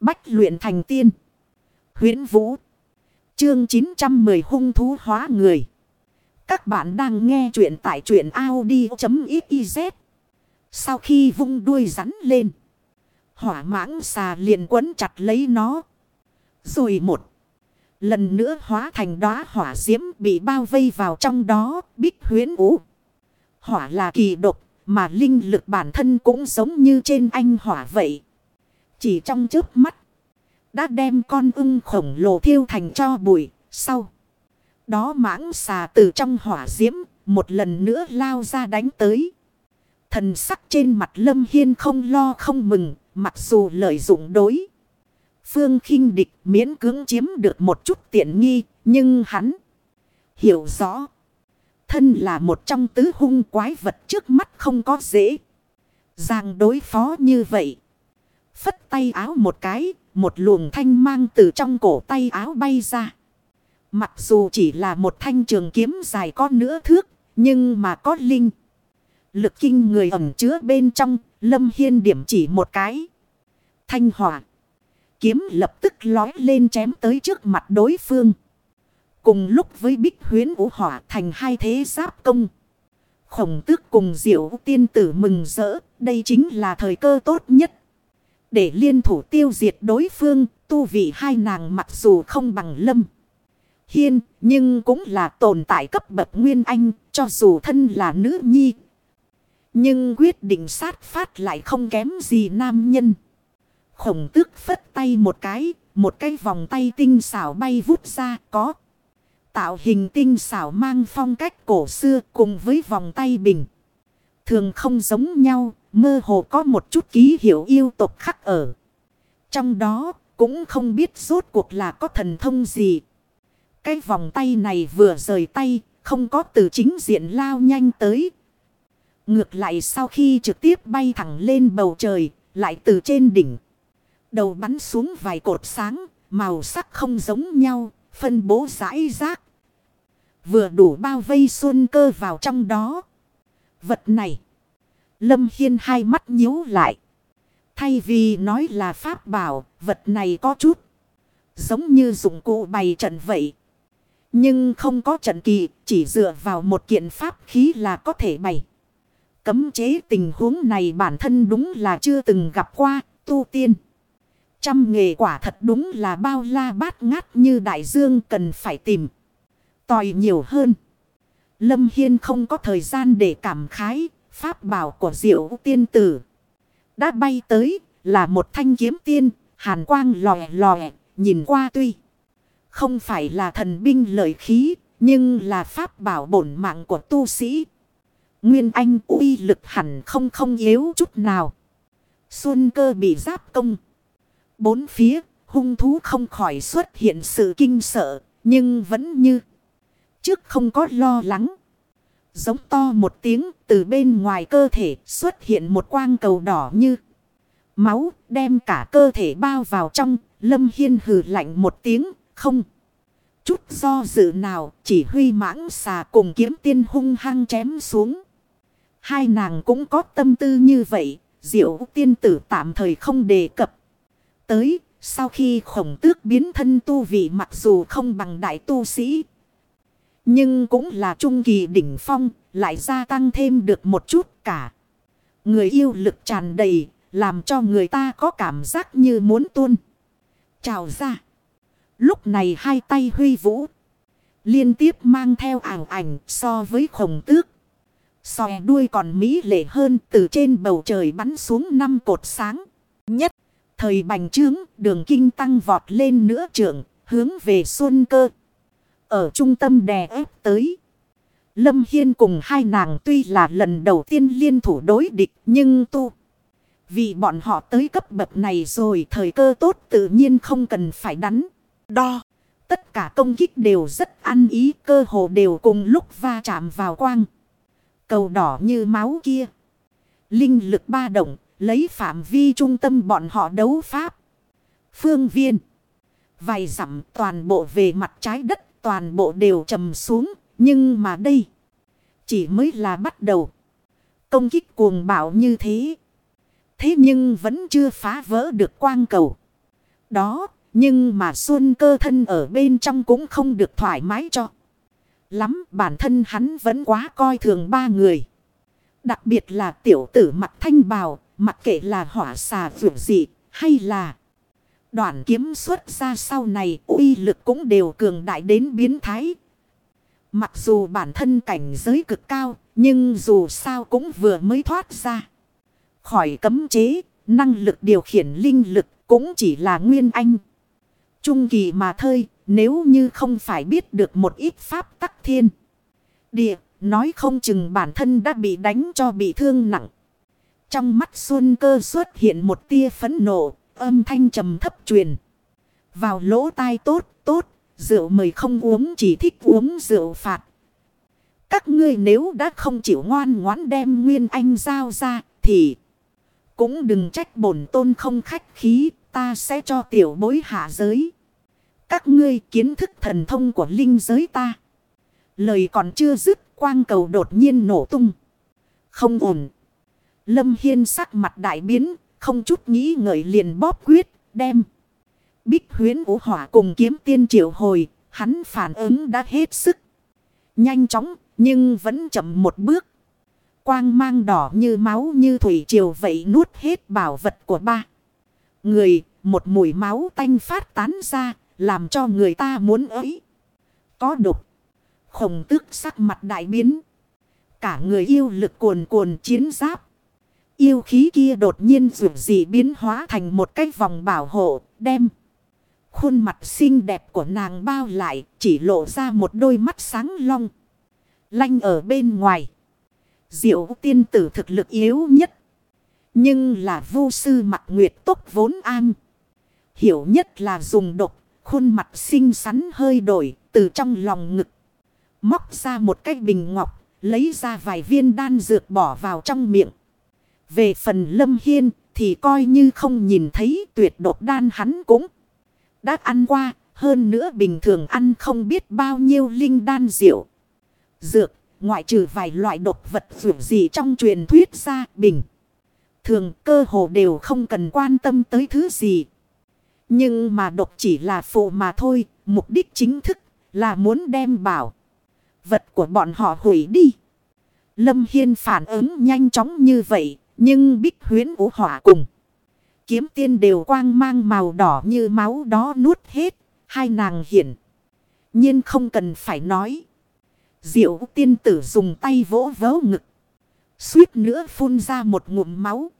Bách luyện thành tiên. huyễn Vũ. Chương 910 hung thú hóa người. Các bạn đang nghe truyện tại truyện Audi.xyz. Sau khi vung đuôi rắn lên. Hỏa mãng xà liền quấn chặt lấy nó. Rồi một. Lần nữa hóa thành đóa hỏa diễm bị bao vây vào trong đó. Bích huyến vũ Hỏa là kỳ độc. Mà linh lực bản thân cũng giống như trên anh hỏa vậy. Chỉ trong chớp mắt. Đã đem con ưng khổng lồ thiêu thành cho bụi. Sau. Đó mãng xà từ trong hỏa diễm. Một lần nữa lao ra đánh tới. Thần sắc trên mặt lâm hiên không lo không mừng. Mặc dù lợi dụng đối. Phương khinh địch miễn cưỡng chiếm được một chút tiện nghi. Nhưng hắn hiểu rõ. Thân là một trong tứ hung quái vật trước mắt không có dễ. Giang đối phó như vậy. Phất tay áo một cái, một luồng thanh mang từ trong cổ tay áo bay ra. Mặc dù chỉ là một thanh trường kiếm dài con nửa thước, nhưng mà có linh. Lực kinh người ẩm chứa bên trong, lâm hiên điểm chỉ một cái. Thanh hỏa. Kiếm lập tức lói lên chém tới trước mặt đối phương. Cùng lúc với bích huyến vũ hỏa thành hai thế giáp công. Khổng tước cùng diệu tiên tử mừng rỡ, đây chính là thời cơ tốt nhất. Để liên thủ tiêu diệt đối phương, tu vị hai nàng mặc dù không bằng lâm. Hiên, nhưng cũng là tồn tại cấp bậc nguyên anh, cho dù thân là nữ nhi. Nhưng quyết định sát phát lại không kém gì nam nhân. Khổng tước phất tay một cái, một cái vòng tay tinh xảo bay vút ra có. Tạo hình tinh xảo mang phong cách cổ xưa cùng với vòng tay bình. Thường không giống nhau, mơ hồ có một chút ký hiệu yêu tục khắc ở. Trong đó cũng không biết rốt cuộc là có thần thông gì. Cái vòng tay này vừa rời tay, không có từ chính diện lao nhanh tới. Ngược lại sau khi trực tiếp bay thẳng lên bầu trời, lại từ trên đỉnh. Đầu bắn xuống vài cột sáng, màu sắc không giống nhau, phân bố rải rác. Vừa đủ bao vây xuân cơ vào trong đó. Vật này. Lâm Hiên hai mắt nhíu lại. Thay vì nói là pháp bảo, vật này có chút. Giống như dụng cụ bày trận vậy. Nhưng không có trận kỳ, chỉ dựa vào một kiện pháp khí là có thể bày. Cấm chế tình huống này bản thân đúng là chưa từng gặp qua, tu tiên. Trăm nghề quả thật đúng là bao la bát ngát như đại dương cần phải tìm. Tòi nhiều hơn. Lâm Hiên không có thời gian để cảm khái, pháp bảo của diệu tiên tử. Đã bay tới, là một thanh kiếm tiên, hàn quang lòe lòe, nhìn qua tuy. Không phải là thần binh lợi khí, nhưng là pháp bảo bổn mạng của tu sĩ. Nguyên Anh uy lực hẳn không không yếu chút nào. Xuân cơ bị giáp công. Bốn phía, hung thú không khỏi xuất hiện sự kinh sợ, nhưng vẫn như trước không có lo lắng. Giống to một tiếng, từ bên ngoài cơ thể xuất hiện một quang cầu đỏ như máu, đem cả cơ thể bao vào trong. Lâm Hiên hừ lạnh một tiếng, không. Chút do dự nào, chỉ huy mãng xà cùng kiếm tiên hung hăng chém xuống. Hai nàng cũng có tâm tư như vậy. Diệu tiên tử tạm thời không đề cập. Tới sau khi khổng tước biến thân tu vị mặc dù không bằng đại tu sĩ. Nhưng cũng là trung kỳ đỉnh phong, lại gia tăng thêm được một chút cả. Người yêu lực tràn đầy, làm cho người ta có cảm giác như muốn tuôn. Chào ra. Lúc này hai tay huy vũ. Liên tiếp mang theo ảng ảnh so với khổng tước. Xòe đuôi còn mỹ lệ hơn từ trên bầu trời bắn xuống năm cột sáng. Nhất, thời bành trướng, đường kinh tăng vọt lên nữa trưởng, hướng về xuân cơ. Ở trung tâm đè ép tới. Lâm Hiên cùng hai nàng tuy là lần đầu tiên liên thủ đối địch, nhưng tu. Vì bọn họ tới cấp bậc này rồi thời cơ tốt tự nhiên không cần phải đắn. Đo. Tất cả công kích đều rất ăn ý, cơ hồ đều cùng lúc va chạm vào quang. Cầu đỏ như máu kia. Linh lực ba động, lấy phạm vi trung tâm bọn họ đấu pháp. Phương viên. Vài dặm toàn bộ về mặt trái đất toàn bộ đều trầm xuống. Nhưng mà đây chỉ mới là bắt đầu. Công kích cuồng bạo như thế. Thế nhưng vẫn chưa phá vỡ được quang cầu. đó. Nhưng mà xuân cơ thân ở bên trong cũng không được thoải mái cho. Lắm bản thân hắn vẫn quá coi thường ba người. Đặc biệt là tiểu tử mặt thanh bào, mặc kệ là hỏa xà vượt dị hay là đoạn kiếm xuất ra sau này uy lực cũng đều cường đại đến biến thái. Mặc dù bản thân cảnh giới cực cao, nhưng dù sao cũng vừa mới thoát ra. Khỏi cấm chế, năng lực điều khiển linh lực cũng chỉ là nguyên anh. Trung kỳ mà thôi, nếu như không phải biết được một ít pháp tắc thiên. Địa, nói không chừng bản thân đã bị đánh cho bị thương nặng. Trong mắt Xuân cơ xuất hiện một tia phấn nộ, âm thanh trầm thấp truyền. Vào lỗ tai tốt, tốt, rượu mời không uống chỉ thích uống rượu phạt. Các ngươi nếu đã không chịu ngoan ngoãn đem Nguyên Anh giao ra thì cũng đừng trách bổn tôn không khách khí, ta sẽ cho tiểu bối hạ giới. Các ngươi kiến thức thần thông của linh giới ta. Lời còn chưa dứt, quang cầu đột nhiên nổ tung. Không ổn. Lâm Hiên sắc mặt đại biến, không chút nghĩ ngợi liền bóp quyết, đem. Bích huyến vũ hỏa cùng kiếm tiên triệu hồi, hắn phản ứng đã hết sức. Nhanh chóng, nhưng vẫn chậm một bước. Quang mang đỏ như máu như thủy triều vậy nuốt hết bảo vật của ba. Người, một mùi máu tanh phát tán ra, làm cho người ta muốn ấy. Có đục. Khổng tước sắc mặt đại biến. Cả người yêu lực cuồn cuồn chiến giáp. Yêu khí kia đột nhiên dù dị biến hóa thành một cái vòng bảo hộ, đem. Khuôn mặt xinh đẹp của nàng bao lại, chỉ lộ ra một đôi mắt sáng long. Lanh ở bên ngoài. Diệu tiên tử thực lực yếu nhất. Nhưng là vô sư mặt nguyệt tốc vốn an. Hiểu nhất là dùng độc, khuôn mặt xinh xắn hơi đổi, từ trong lòng ngực. Móc ra một cái bình ngọc, lấy ra vài viên đan dược bỏ vào trong miệng. Về phần lâm hiên thì coi như không nhìn thấy tuyệt độc đan hắn cũng đã ăn qua. Hơn nữa bình thường ăn không biết bao nhiêu linh đan rượu. Dược, ngoại trừ vài loại độc vật dù gì trong truyền thuyết ra bình. Thường cơ hồ đều không cần quan tâm tới thứ gì. Nhưng mà độc chỉ là phụ mà thôi. Mục đích chính thức là muốn đem bảo. Vật của bọn họ hủy đi. Lâm Hiên phản ứng nhanh chóng như vậy. Nhưng bích huyến vũ hỏa cùng. Kiếm tiên đều quang mang màu đỏ như máu đó nuốt hết. Hai nàng hiển. nhiên không cần phải nói. Diệu tiên tử dùng tay vỗ vớ ngực. Suýt nữa phun ra một ngụm máu.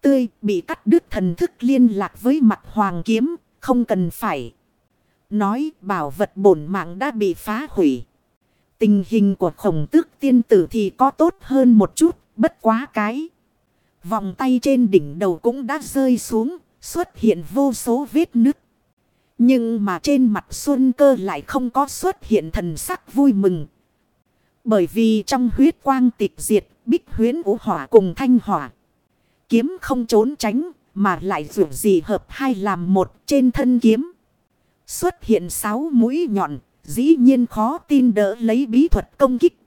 Tươi bị cắt đứt thần thức liên lạc với mặt hoàng kiếm. Không cần phải. Nói bảo vật bổn mạng đã bị phá hủy. Tình hình của khổng tước tiên tử thì có tốt hơn một chút. Bất quá cái. Vòng tay trên đỉnh đầu cũng đã rơi xuống. Xuất hiện vô số vết nứt. Nhưng mà trên mặt Xuân Cơ lại không có xuất hiện thần sắc vui mừng. Bởi vì trong huyết quang tịch diệt, bích huyến vũ hỏa cùng thanh hỏa. Kiếm không trốn tránh, mà lại dù gì hợp hai làm một trên thân kiếm. Xuất hiện sáu mũi nhọn, dĩ nhiên khó tin đỡ lấy bí thuật công kích.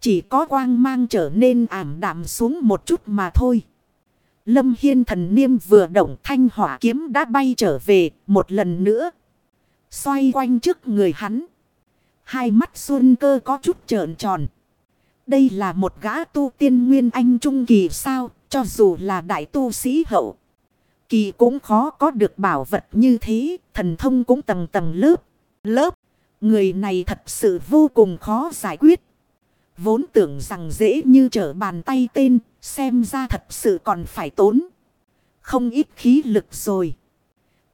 Chỉ có quang mang trở nên ảm đạm xuống một chút mà thôi. Lâm Hiên thần niêm vừa động thanh hỏa kiếm đã bay trở về một lần nữa. Xoay quanh trước người hắn. Hai mắt xuân cơ có chút trợn tròn. Đây là một gã tu tiên nguyên anh trung kỳ sao, cho dù là đại tu sĩ hậu. Kỳ cũng khó có được bảo vật như thế, thần thông cũng tầng tầng lớp, lớp. Người này thật sự vô cùng khó giải quyết. Vốn tưởng rằng dễ như trở bàn tay tên, xem ra thật sự còn phải tốn. Không ít khí lực rồi.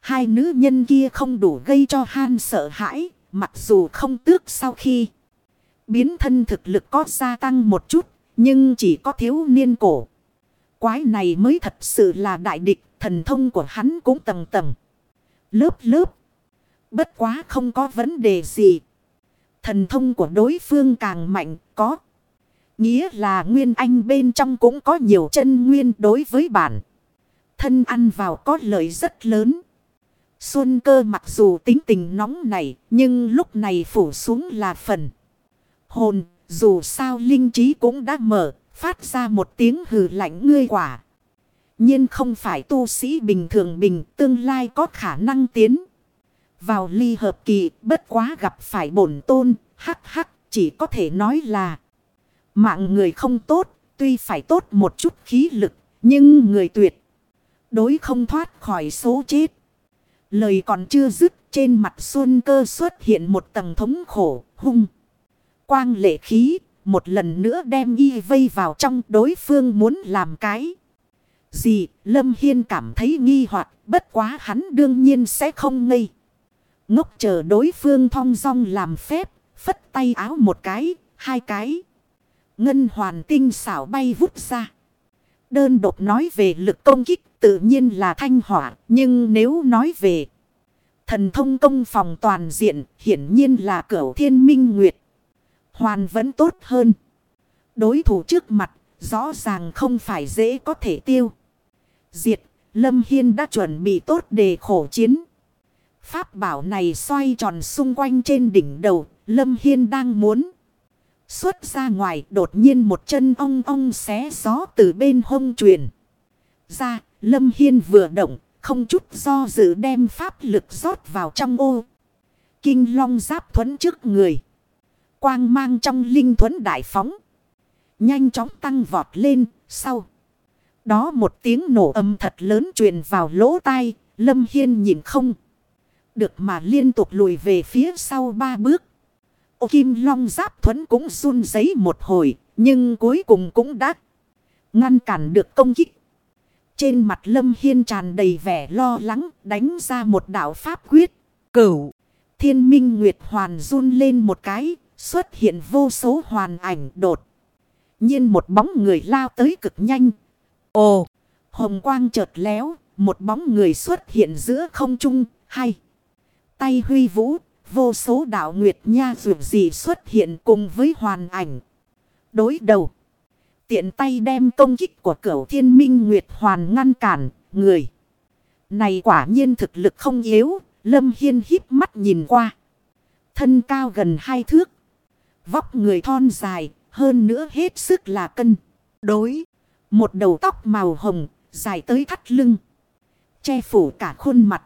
Hai nữ nhân kia không đủ gây cho Han sợ hãi, Mặc dù không tước sau khi biến thân thực lực có gia tăng một chút, nhưng chỉ có thiếu niên cổ. Quái này mới thật sự là đại địch, thần thông của hắn cũng tầng tầng. Lớp lớp. Bất quá không có vấn đề gì. Thần thông của đối phương càng mạnh có. Nghĩa là nguyên anh bên trong cũng có nhiều chân nguyên đối với bản. Thân ăn vào có lợi rất lớn. Xuân cơ mặc dù tính tình nóng này, nhưng lúc này phủ xuống là phần. Hồn, dù sao linh trí cũng đã mở, phát ra một tiếng hừ lạnh ngươi quả. nhiên không phải tu sĩ bình thường bình tương lai có khả năng tiến. Vào ly hợp kỳ bất quá gặp phải bổn tôn, hắc hắc chỉ có thể nói là mạng người không tốt, tuy phải tốt một chút khí lực, nhưng người tuyệt đối không thoát khỏi số chết. Lời còn chưa dứt trên mặt xuân cơ xuất hiện một tầng thống khổ, hung. Quang lệ khí, một lần nữa đem y vây vào trong đối phương muốn làm cái. Gì, Lâm Hiên cảm thấy nghi hoặc bất quá hắn đương nhiên sẽ không ngây. Ngốc chờ đối phương thong dong làm phép, phất tay áo một cái, hai cái. Ngân hoàn tinh xảo bay vút ra. Đơn độc nói về lực công kích tự nhiên là thanh hỏa, nhưng nếu nói về thần thông công phòng toàn diện hiển nhiên là cửu thiên minh nguyệt. Hoàn vẫn tốt hơn. Đối thủ trước mặt rõ ràng không phải dễ có thể tiêu. Diệt, Lâm Hiên đã chuẩn bị tốt để khổ chiến. Pháp bảo này xoay tròn xung quanh trên đỉnh đầu, Lâm Hiên đang muốn. Xuất ra ngoài đột nhiên một chân ong ong xé gió từ bên hông truyền. Ra, Lâm Hiên vừa động, không chút do dự đem pháp lực rót vào trong ô. Kinh long giáp thuẫn trước người. Quang mang trong linh thuẫn đại phóng. Nhanh chóng tăng vọt lên, sau. Đó một tiếng nổ âm thật lớn truyền vào lỗ tai, Lâm Hiên nhìn không. Được mà liên tục lùi về phía sau ba bước. Ô kim long giáp thuẫn cũng run giấy một hồi, nhưng cuối cùng cũng đã ngăn cản được công kích. Trên mặt Lâm Hiên tràn đầy vẻ lo lắng, đánh ra một đạo pháp quyết. Cửu, thiên minh nguyệt hoàn run lên một cái, xuất hiện vô số hoàn ảnh đột. nhiên một bóng người lao tới cực nhanh. Ồ, hồng quang chợt léo, một bóng người xuất hiện giữa không trung, hay. Tay huy vũ, vô số đạo nguyệt nha dù gì xuất hiện cùng với hoàn ảnh. Đối đầu. Tiện tay đem công kích của cửu thiên minh nguyệt hoàn ngăn cản, người. Này quả nhiên thực lực không yếu, Lâm Hiên híp mắt nhìn qua. Thân cao gần hai thước. Vóc người thon dài, hơn nữa hết sức là cân. Đối, một đầu tóc màu hồng, dài tới thắt lưng. Che phủ cả khuôn mặt.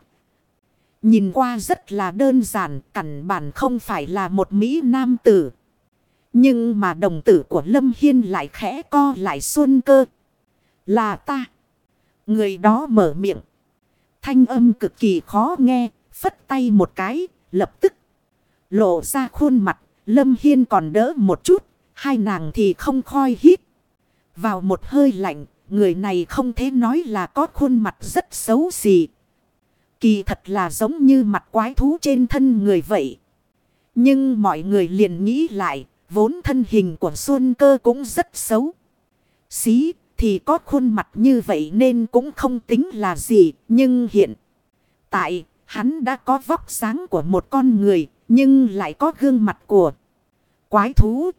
Nhìn qua rất là đơn giản, cẩn bản không phải là một Mỹ nam tử. Nhưng mà đồng tử của Lâm Hiên lại khẽ co lại xuân cơ. Là ta. Người đó mở miệng. Thanh âm cực kỳ khó nghe, phất tay một cái, lập tức. Lộ ra khuôn mặt, Lâm Hiên còn đỡ một chút, hai nàng thì không khoi hít. Vào một hơi lạnh, người này không thể nói là có khuôn mặt rất xấu xì. Kỳ thật là giống như mặt quái thú trên thân người vậy. Nhưng mọi người liền nghĩ lại, Vốn thân hình của Xuân Cơ cũng rất xấu. Xí thì có khuôn mặt như vậy nên cũng không tính là gì. Nhưng hiện tại hắn đã có vóc sáng của một con người nhưng lại có gương mặt của quái thú.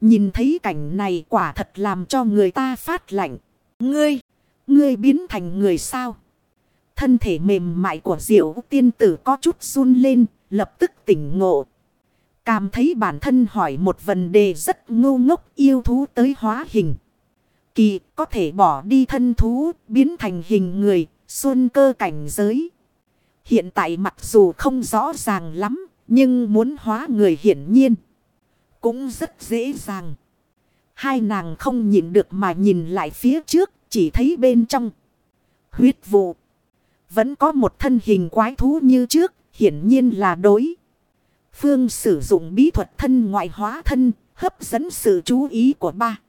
Nhìn thấy cảnh này quả thật làm cho người ta phát lạnh. Ngươi, ngươi biến thành người sao? Thân thể mềm mại của diệu tiên tử có chút run lên, lập tức tỉnh ngộ. Cảm thấy bản thân hỏi một vấn đề rất ngu ngốc yêu thú tới hóa hình. Kỳ có thể bỏ đi thân thú biến thành hình người, xuân cơ cảnh giới. Hiện tại mặc dù không rõ ràng lắm, nhưng muốn hóa người hiển nhiên. Cũng rất dễ dàng. Hai nàng không nhìn được mà nhìn lại phía trước, chỉ thấy bên trong. Huyết vụ. Vẫn có một thân hình quái thú như trước, hiển nhiên là đối. Phương sử dụng bí thuật thân ngoại hóa thân, hấp dẫn sự chú ý của ba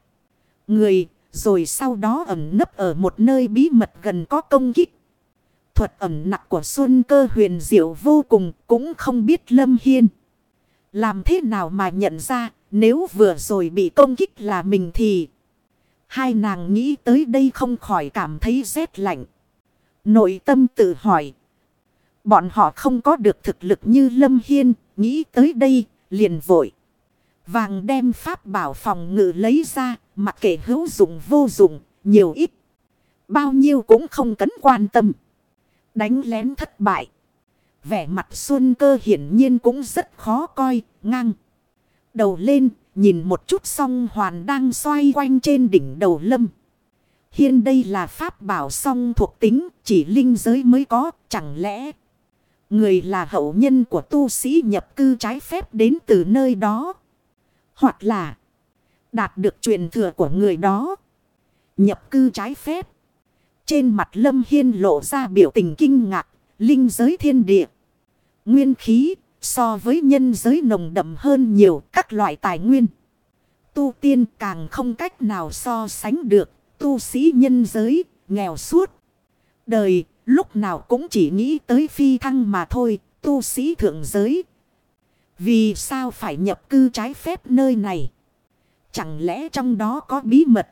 người, rồi sau đó ẩn nấp ở một nơi bí mật gần có công kích. Thuật ẩn nặng của Xuân cơ huyền diệu vô cùng cũng không biết Lâm Hiên. Làm thế nào mà nhận ra nếu vừa rồi bị công kích là mình thì... Hai nàng nghĩ tới đây không khỏi cảm thấy rét lạnh. Nội tâm tự hỏi. Bọn họ không có được thực lực như Lâm Hiên, nghĩ tới đây, liền vội. Vàng đem pháp bảo phòng ngự lấy ra, mặc kệ hữu dụng vô dụng, nhiều ít. Bao nhiêu cũng không cấn quan tâm. Đánh lén thất bại. Vẻ mặt xuân cơ hiển nhiên cũng rất khó coi, ngang. Đầu lên, nhìn một chút song hoàn đang xoay quanh trên đỉnh đầu lâm. Hiên đây là pháp bảo song thuộc tính, chỉ linh giới mới có, chẳng lẽ... Người là hậu nhân của tu sĩ nhập cư trái phép đến từ nơi đó. Hoặc là đạt được truyền thừa của người đó. Nhập cư trái phép. Trên mặt Lâm Hiên lộ ra biểu tình kinh ngạc, linh giới thiên địa. Nguyên khí so với nhân giới nồng đậm hơn nhiều các loại tài nguyên. Tu tiên càng không cách nào so sánh được tu sĩ nhân giới, nghèo suốt. Đời, lúc nào cũng chỉ nghĩ tới phi thăng mà thôi, tu sĩ thượng giới. Vì sao phải nhập cư trái phép nơi này? Chẳng lẽ trong đó có bí mật